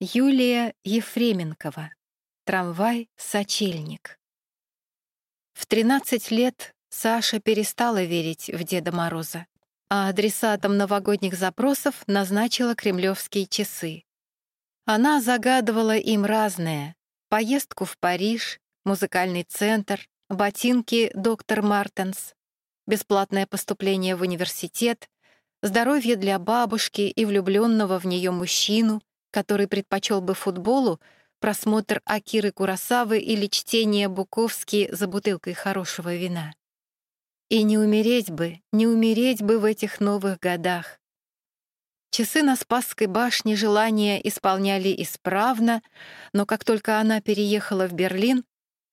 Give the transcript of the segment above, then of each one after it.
Юлия Ефременкова. Трамвай-сочельник. В 13 лет Саша перестала верить в Деда Мороза, а адресатом новогодних запросов назначила кремлевские часы. Она загадывала им разное — поездку в Париж, музыкальный центр, ботинки доктор Мартенс, бесплатное поступление в университет, здоровье для бабушки и влюбленного в нее мужчину, который предпочел бы футболу просмотр Акиры Курасавы или чтение Буковски за бутылкой хорошего вина. И не умереть бы, не умереть бы в этих новых годах. Часы на Спасской башне желания исполняли исправно, но как только она переехала в Берлин,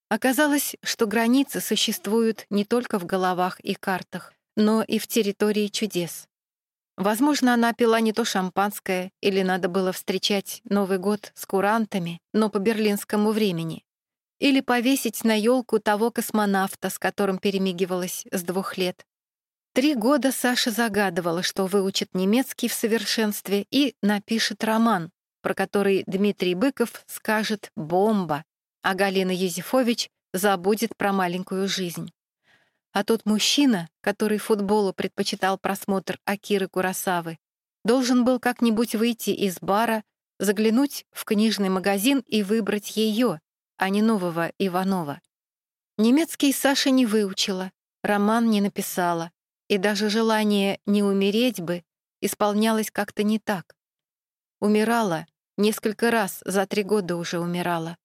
оказалось, что границы существуют не только в головах и картах, но и в территории чудес. Возможно, она пила не то шампанское, или надо было встречать Новый год с курантами, но по берлинскому времени. Или повесить на елку того космонавта, с которым перемигивалась с двух лет. Три года Саша загадывала, что выучит немецкий в совершенстве и напишет роман, про который Дмитрий Быков скажет «бомба», а Галина Юзефович забудет про маленькую жизнь. А тот мужчина, который футболу предпочитал просмотр Акиры Курасавы, должен был как-нибудь выйти из бара, заглянуть в книжный магазин и выбрать ее, а не нового Иванова. Немецкий Саша не выучила, роман не написала, и даже желание «не умереть бы» исполнялось как-то не так. Умирала, несколько раз за три года уже умирала,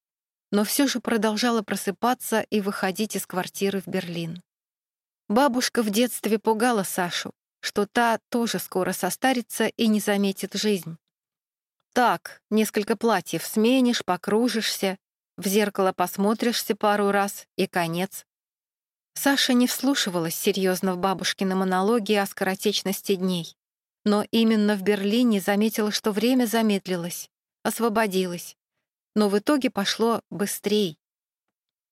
но все же продолжала просыпаться и выходить из квартиры в Берлин. Бабушка в детстве пугала Сашу, что та тоже скоро состарится и не заметит жизнь. Так, несколько платьев сменишь, покружишься, в зеркало посмотришься пару раз и конец. Саша не вслушивалась серьезно в бабушкины монологи о скоротечности дней. Но именно в Берлине заметила, что время замедлилось, освободилось. Но в итоге пошло быстрей.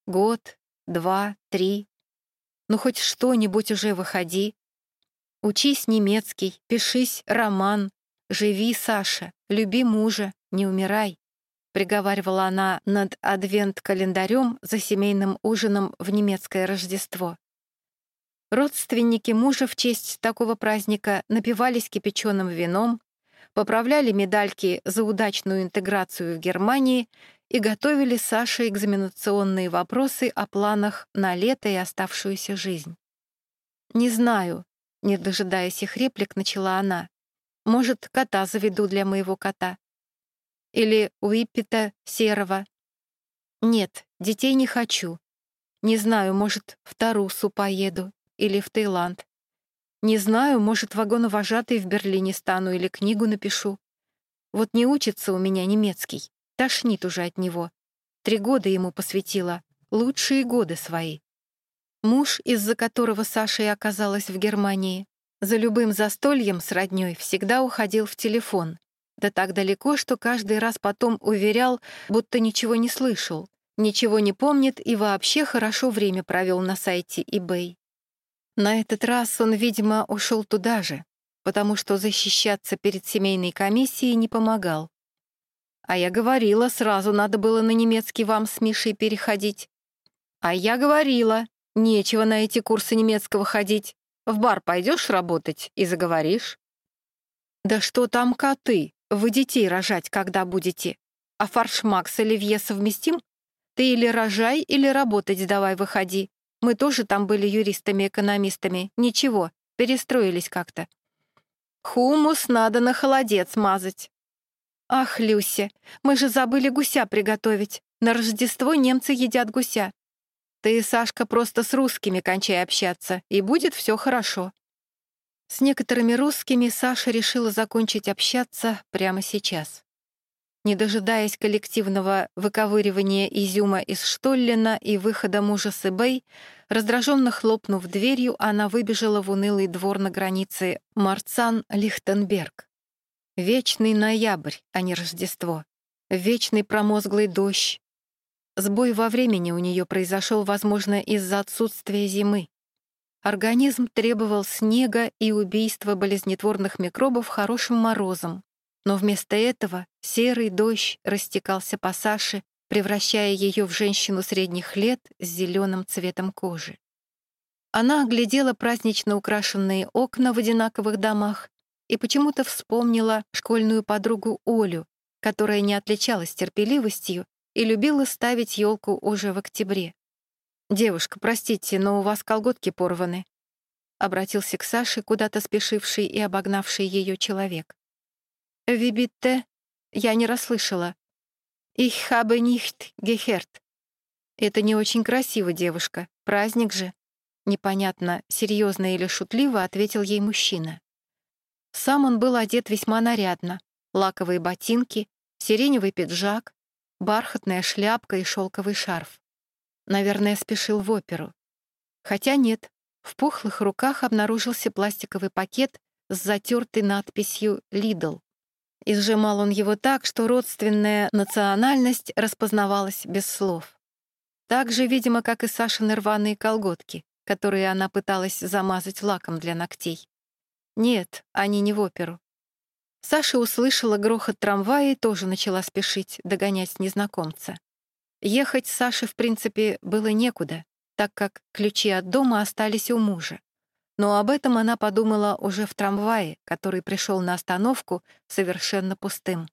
Год, два, три, ну хоть что-нибудь уже выходи. Учись немецкий, пишись роман. Живи, Саша, люби мужа, не умирай. Приговаривала она над адвент-календарем за семейным ужином в немецкое Рождество. Родственники мужа в честь такого праздника напивались кипяченым вином, поправляли медальки за удачную интеграцию в Германии и готовили Саше экзаменационные вопросы о планах на лето и оставшуюся жизнь. «Не знаю», — не дожидаясь их реплик, начала она. «Может, кота заведу для моего кота? Или Уиппета серого? Нет, детей не хочу. Не знаю, может, в Тарусу поеду или в Таиланд. Не знаю, может, вагоновожатый в Берлине стану или книгу напишу. Вот не учится у меня немецкий. Тошнит уже от него. Три года ему посвятила. Лучшие годы свои. Муж, из-за которого Саша и оказалась в Германии, за любым застольем с роднёй всегда уходил в телефон. Да так далеко, что каждый раз потом уверял, будто ничего не слышал, ничего не помнит и вообще хорошо время провел на сайте eBay. На этот раз он, видимо, ушел туда же, потому что защищаться перед семейной комиссией не помогал. А я говорила, сразу надо было на немецкий вам с Мишей переходить. А я говорила, нечего на эти курсы немецкого ходить. В бар пойдешь работать и заговоришь. Да что там коты? Вы детей рожать когда будете? А фаршмак с оливье совместим? Ты или рожай, или работать давай выходи. Мы тоже там были юристами-экономистами. Ничего, перестроились как-то. Хумус надо на холодец мазать. «Ах, Люся, мы же забыли гуся приготовить. На Рождество немцы едят гуся. Ты, Сашка, просто с русскими кончай общаться, и будет все хорошо». С некоторыми русскими Саша решила закончить общаться прямо сейчас. Не дожидаясь коллективного выковыривания изюма из Штоллина и выхода мужа с Эбэй, раздраженно хлопнув дверью, она выбежала в унылый двор на границе Марцан-Лихтенберг. Вечный ноябрь, а не Рождество. Вечный промозглый дождь. Сбой во времени у нее произошел, возможно, из-за отсутствия зимы. Организм требовал снега и убийства болезнетворных микробов хорошим морозом. но вместо этого серый дождь растекался по Саше, превращая ее в женщину средних лет с зеленым цветом кожи. Она оглядела празднично украшенные окна в одинаковых домах и почему-то вспомнила школьную подругу Олю, которая не отличалась терпеливостью и любила ставить елку уже в октябре. «Девушка, простите, но у вас колготки порваны», — обратился к Саше куда-то спешивший и обогнавший ее человек. «Вибитте?» Я не расслышала. «Ich habe nicht gehört». «Это не очень красиво, девушка. Праздник же». Непонятно, серьезно или шутливо ответил ей мужчина. Сам он был одет весьма нарядно. Лаковые ботинки, сиреневый пиджак, бархатная шляпка и шелковый шарф. Наверное, спешил в оперу. Хотя нет, в пухлых руках обнаружился пластиковый пакет с затертой надписью «Лидл». И сжимал он его так, что родственная национальность распознавалась без слов. Так же, видимо, как и Сашины рваные колготки, которые она пыталась замазать лаком для ногтей. Нет, они не в оперу. Саша услышала грохот трамвая и тоже начала спешить, догонять незнакомца. Ехать Саше, в принципе, было некуда, так как ключи от дома остались у мужа. Но об этом она подумала уже в трамвае, который пришел на остановку совершенно пустым.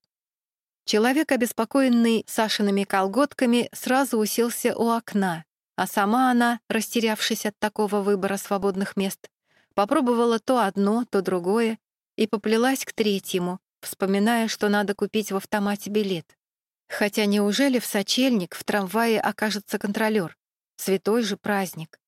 Человек, обеспокоенный Сашиными колготками, сразу уселся у окна, а сама она, растерявшись от такого выбора свободных мест, попробовала то одно, то другое и поплелась к третьему, вспоминая, что надо купить в автомате билет. Хотя неужели в сочельник в трамвае окажется контролер? Святой же праздник.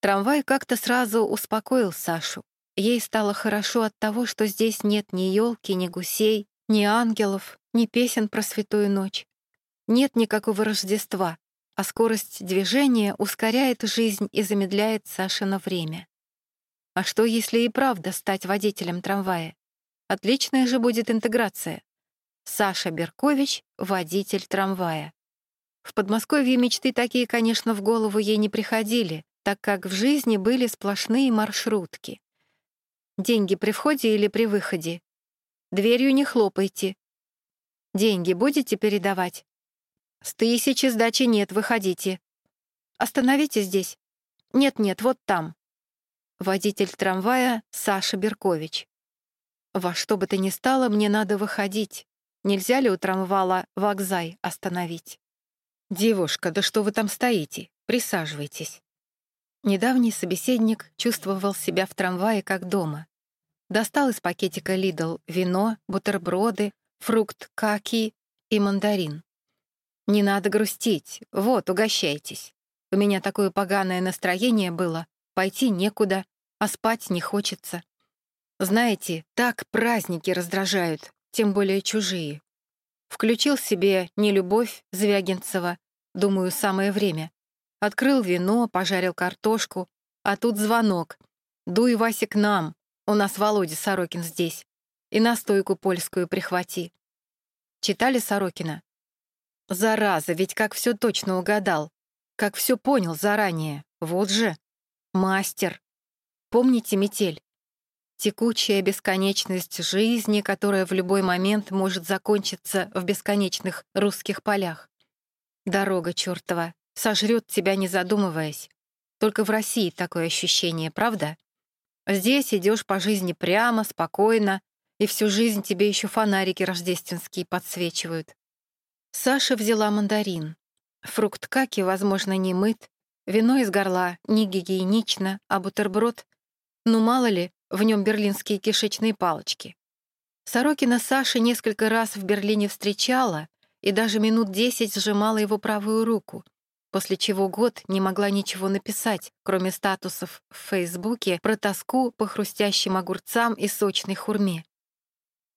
Трамвай как-то сразу успокоил Сашу. Ей стало хорошо от того, что здесь нет ни елки, ни гусей, ни ангелов, ни песен про святую ночь. Нет никакого Рождества, а скорость движения ускоряет жизнь и замедляет Сашино время. А что, если и правда стать водителем трамвая? Отличная же будет интеграция. Саша Беркович — водитель трамвая. В Подмосковье мечты такие, конечно, в голову ей не приходили, так как в жизни были сплошные маршрутки. Деньги при входе или при выходе? Дверью не хлопайте. Деньги будете передавать? С тысячи сдачи нет, выходите. Остановите здесь. Нет-нет, вот там. Водитель трамвая Саша Беркович. Во что бы то ни стало, мне надо выходить. Нельзя ли у трамвала вокзай остановить? «Девушка, да что вы там стоите? Присаживайтесь». Недавний собеседник чувствовал себя в трамвае как дома. Достал из пакетика Лидл вино, бутерброды, фрукт каки и мандарин. «Не надо грустить. Вот, угощайтесь. У меня такое поганое настроение было. Пойти некуда, а спать не хочется. Знаете, так праздники раздражают тем более чужие. Включил себе «Нелюбовь» Звягинцева, думаю, самое время. Открыл вино, пожарил картошку, а тут звонок. «Дуй, Вася, к нам, у нас Володя Сорокин здесь, и настойку польскую прихвати». Читали Сорокина? Зараза, ведь как все точно угадал, как все понял заранее, вот же. Мастер. Помните метель? Текучая бесконечность жизни, которая в любой момент может закончиться в бесконечных русских полях. Дорога чертова сожрет тебя, не задумываясь. Только в России такое ощущение, правда? Здесь идешь по жизни прямо, спокойно, и всю жизнь тебе еще фонарики рождественские подсвечивают. Саша взяла мандарин. Фрукт каки, возможно, не мыт, вино из горла не гигиенично, а бутерброд, ну мало ли, в нем берлинские кишечные палочки. Сорокина Саша несколько раз в Берлине встречала и даже минут десять сжимала его правую руку, после чего год не могла ничего написать, кроме статусов в Фейсбуке про тоску по хрустящим огурцам и сочной хурме.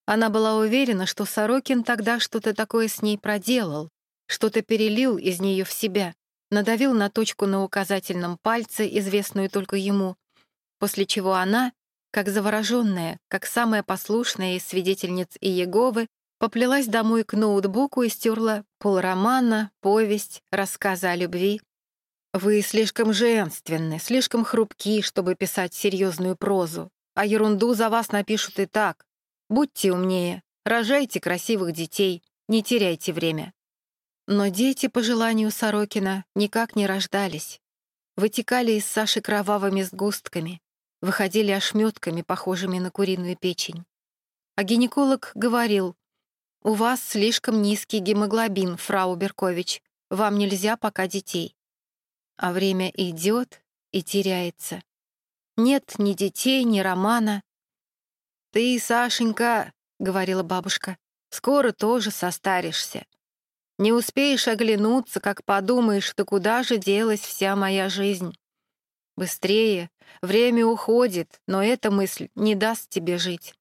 Она была уверена, что Сорокин тогда что-то такое с ней проделал, что-то перелил из нее в себя, надавил на точку на указательном пальце, известную только ему, после чего она, как завороженная, как самая послушная из свидетельниц Иеговы, поплелась домой к ноутбуку и стерла полромана, повесть, рассказы о любви. «Вы слишком женственны, слишком хрупки, чтобы писать серьезную прозу, а ерунду за вас напишут и так. Будьте умнее, Рожайте красивых детей, не теряйте время». Но дети, по желанию Сорокина, никак не рождались. Вытекали из Саши кровавыми сгустками, выходили ошметками, похожими на куриную печень. А гинеколог говорил, «У вас слишком низкий гемоглобин, фрау Беркович, вам нельзя пока детей». А время идет и теряется. Нет ни детей, ни романа. «Ты, Сашенька, — говорила бабушка, — скоро тоже состаришься. Не успеешь оглянуться, как подумаешь, да куда же делась вся моя жизнь. Быстрее, время уходит, но эта мысль не даст тебе жить.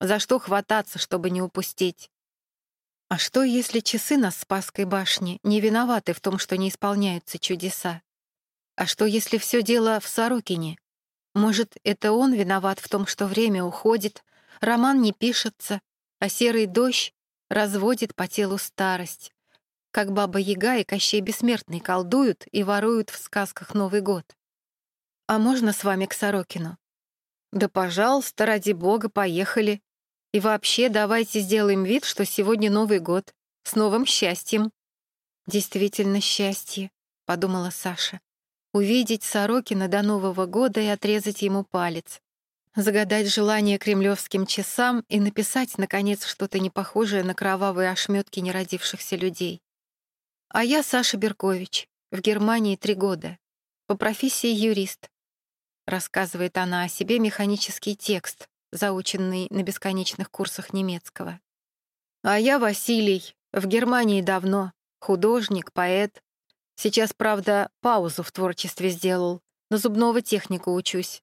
За что хвататься, чтобы не упустить? А что, если часы на Спасской башне не виноваты в том, что не исполняются чудеса? А что, если все дело в Сорокине? Может, это он виноват в том, что время уходит, роман не пишется, а серый дождь разводит по телу старость, как Баба-Яга и Кощей Бессмертный колдуют и воруют в сказках Новый год. А можно с вами к Сорокину? Да, пожалуйста, ради бога, поехали. И вообще давайте сделаем вид, что сегодня Новый год. С новым счастьем. Действительно счастье, подумала Саша. Увидеть Сорокина до Нового года и отрезать ему палец. Загадать желание кремлевским часам и написать, наконец, что-то непохожее на кровавые ошметки неродившихся людей. А я Саша Беркович, в Германии три года, по профессии юрист. Рассказывает она о себе механический текст, заученный на бесконечных курсах немецкого. А я Василий, в Германии давно, художник, поэт. Сейчас, правда, паузу в творчестве сделал, на зубного технику учусь.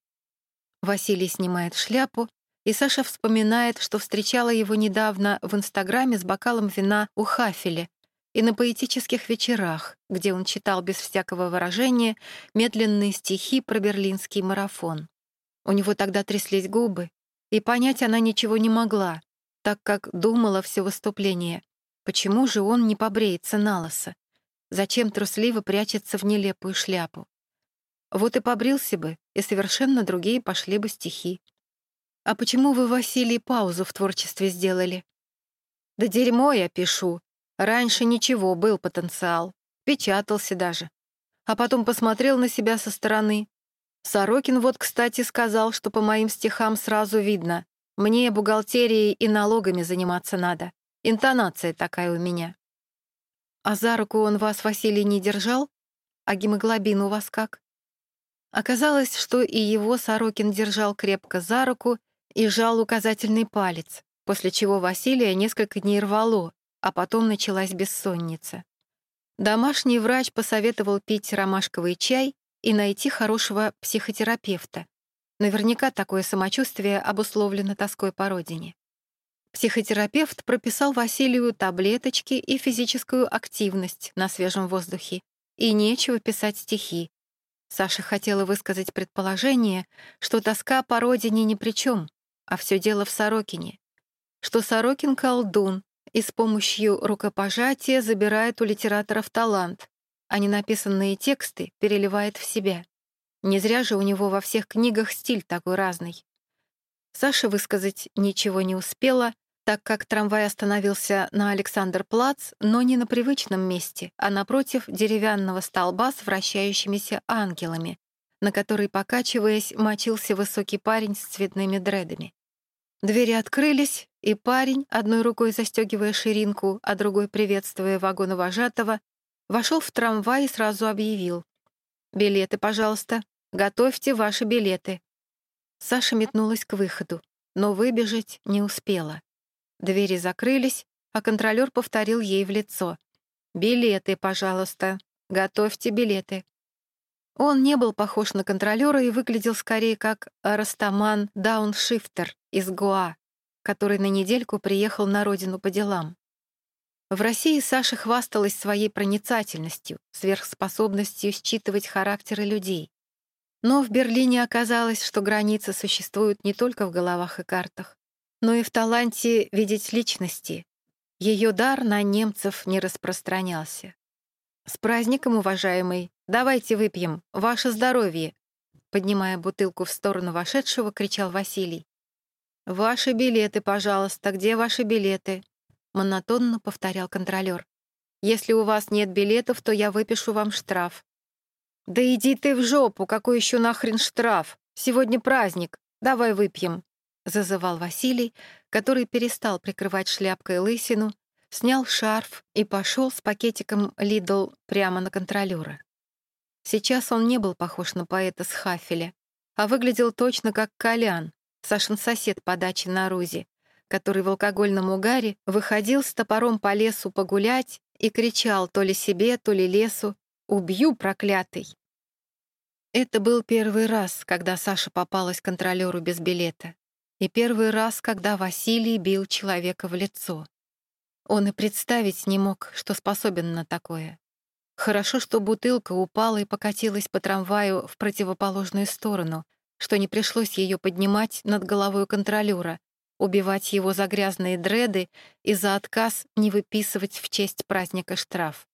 Василий снимает шляпу, и Саша вспоминает, что встречала его недавно в Инстаграме с бокалом вина у Хафеля и на поэтических вечерах, где он читал без всякого выражения медленные стихи про берлинский марафон. У него тогда тряслись губы, и понять она ничего не могла, так как думала все выступление. Почему же он не побреется на лысо? Зачем трусливо прячется в нелепую шляпу? Вот и побрился бы, и совершенно другие пошли бы стихи. «А почему вы, Василий, паузу в творчестве сделали?» «Да дерьмо я пишу. Раньше ничего, был потенциал. Печатался даже. А потом посмотрел на себя со стороны. Сорокин вот, кстати, сказал, что по моим стихам сразу видно. Мне бухгалтерией и налогами заниматься надо. Интонация такая у меня. А за руку он вас, Василий, не держал? А гемоглобин у вас как? Оказалось, что и его Сорокин держал крепко за руку и сжал указательный палец, после чего Василия несколько дней рвало, а потом началась бессонница. Домашний врач посоветовал пить ромашковый чай и найти хорошего психотерапевта. Наверняка такое самочувствие обусловлено тоской по родине. Психотерапевт прописал Василию таблеточки и физическую активность на свежем воздухе. И нечего писать стихи. Саша хотела высказать предположение, что тоска по родине ни при чем, а все дело в Сорокине. Что Сорокин — колдун, и с помощью рукопожатия забирает у литераторов талант, а ненаписанные тексты переливает в себя. Не зря же у него во всех книгах стиль такой разный. Саша высказать ничего не успела, так как трамвай остановился на Александр-Плац, но не на привычном месте, а напротив деревянного столба с вращающимися ангелами, на который, покачиваясь, мочился высокий парень с цветными дредами. Двери открылись, и парень, одной рукой застегивая ширинку, а другой приветствуя вагоновожатого, вошел в трамвай и сразу объявил. «Билеты, пожалуйста. Готовьте ваши билеты». Саша метнулась к выходу, но выбежать не успела. Двери закрылись, а контролер повторил ей в лицо. «Билеты, пожалуйста. Готовьте билеты». Он не был похож на контролера и выглядел скорее как Растаман Дауншифтер из Гоа, который на недельку приехал на родину по делам. В России Саша хвасталась своей проницательностью, сверхспособностью считывать характеры людей. Но в Берлине оказалось, что границы существуют не только в головах и картах, но и в таланте видеть личности. Ее дар на немцев не распространялся. «С праздником, уважаемый! Давайте выпьем! Ваше здоровье!» Поднимая бутылку в сторону вошедшего, кричал Василий. «Ваши билеты, пожалуйста, где ваши билеты?» — монотонно повторял контролер. «Если у вас нет билетов, то я выпишу вам штраф». «Да иди ты в жопу, какой еще нахрен штраф? Сегодня праздник, давай выпьем», — зазывал Василий, который перестал прикрывать шляпкой лысину, снял шарф и пошел с пакетиком Лидл прямо на контролера. Сейчас он не был похож на поэта с Хафеля, а выглядел точно как Колян, Сашин сосед по даче на Рузе, который в алкогольном угаре выходил с топором по лесу погулять и кричал то ли себе, то ли лесу «Убью, проклятый!». Это был первый раз, когда Саша попалась контролеру без билета, и первый раз, когда Василий бил человека в лицо. Он и представить не мог, что способен на такое. Хорошо, что бутылка упала и покатилась по трамваю в противоположную сторону, что не пришлось ее поднимать над головой контролера, убивать его за грязные дреды и за отказ не выписывать в честь праздника штраф.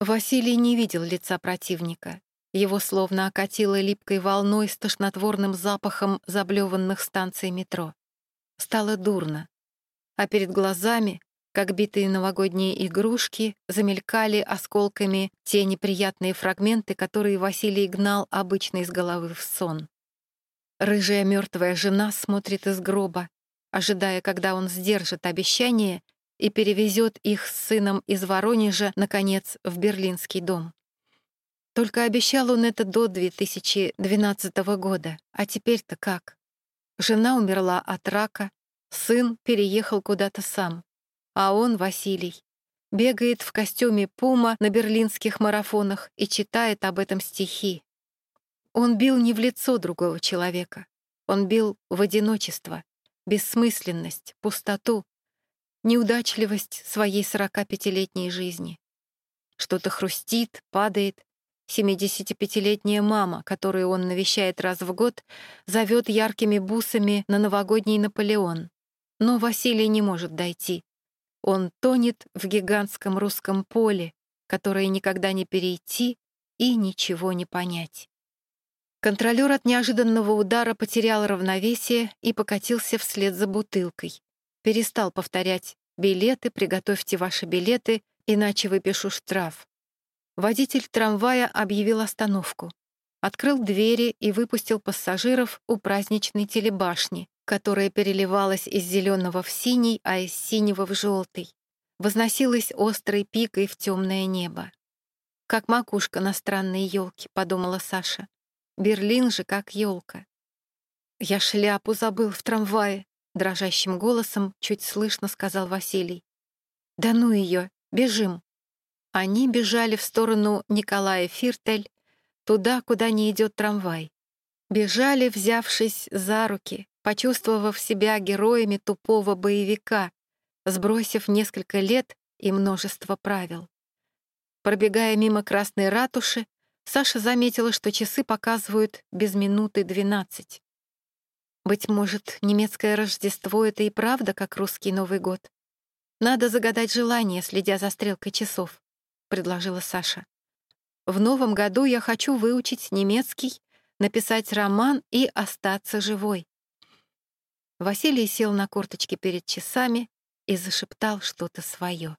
Василий не видел лица противника. Его словно окатило липкой волной с тошнотворным запахом заблеванных станций метро. Стало дурно. А перед глазами как битые новогодние игрушки, замелькали осколками те неприятные фрагменты, которые Василий гнал обычно из головы в сон. Рыжая мертвая жена смотрит из гроба, ожидая, когда он сдержит обещание и перевезет их с сыном из Воронежа, наконец, в берлинский дом. Только обещал он это до 2012 года, а теперь-то как? Жена умерла от рака, сын переехал куда-то сам а он, Василий, бегает в костюме пума на берлинских марафонах и читает об этом стихи. Он бил не в лицо другого человека, он бил в одиночество, бессмысленность, пустоту, неудачливость своей 45-летней жизни. Что-то хрустит, падает. 75-летняя мама, которую он навещает раз в год, зовет яркими бусами на новогодний Наполеон. Но Василий не может дойти. Он тонет в гигантском русском поле, которое никогда не перейти и ничего не понять. Контролер от неожиданного удара потерял равновесие и покатился вслед за бутылкой. Перестал повторять «билеты, приготовьте ваши билеты, иначе выпишу штраф». Водитель трамвая объявил остановку, открыл двери и выпустил пассажиров у праздничной телебашни, которая переливалась из зеленого в синий, а из синего в желтый, возносилась острой пикой в темное небо. «Как макушка на странной елке», — подумала Саша. «Берлин же как елка». «Я шляпу забыл в трамвае», — дрожащим голосом чуть слышно сказал Василий. «Да ну ее, бежим». Они бежали в сторону Николая Фиртель, туда, куда не идет трамвай. Бежали, взявшись за руки, почувствовав себя героями тупого боевика, сбросив несколько лет и множество правил. Пробегая мимо Красной ратуши, Саша заметила, что часы показывают без минуты двенадцать. Быть может, немецкое Рождество — это и правда, как русский Новый год? Надо загадать желание, следя за стрелкой часов, — предложила Саша. В новом году я хочу выучить немецкий, написать роман и остаться живой. Василий сел на корточки перед часами и зашептал что-то свое.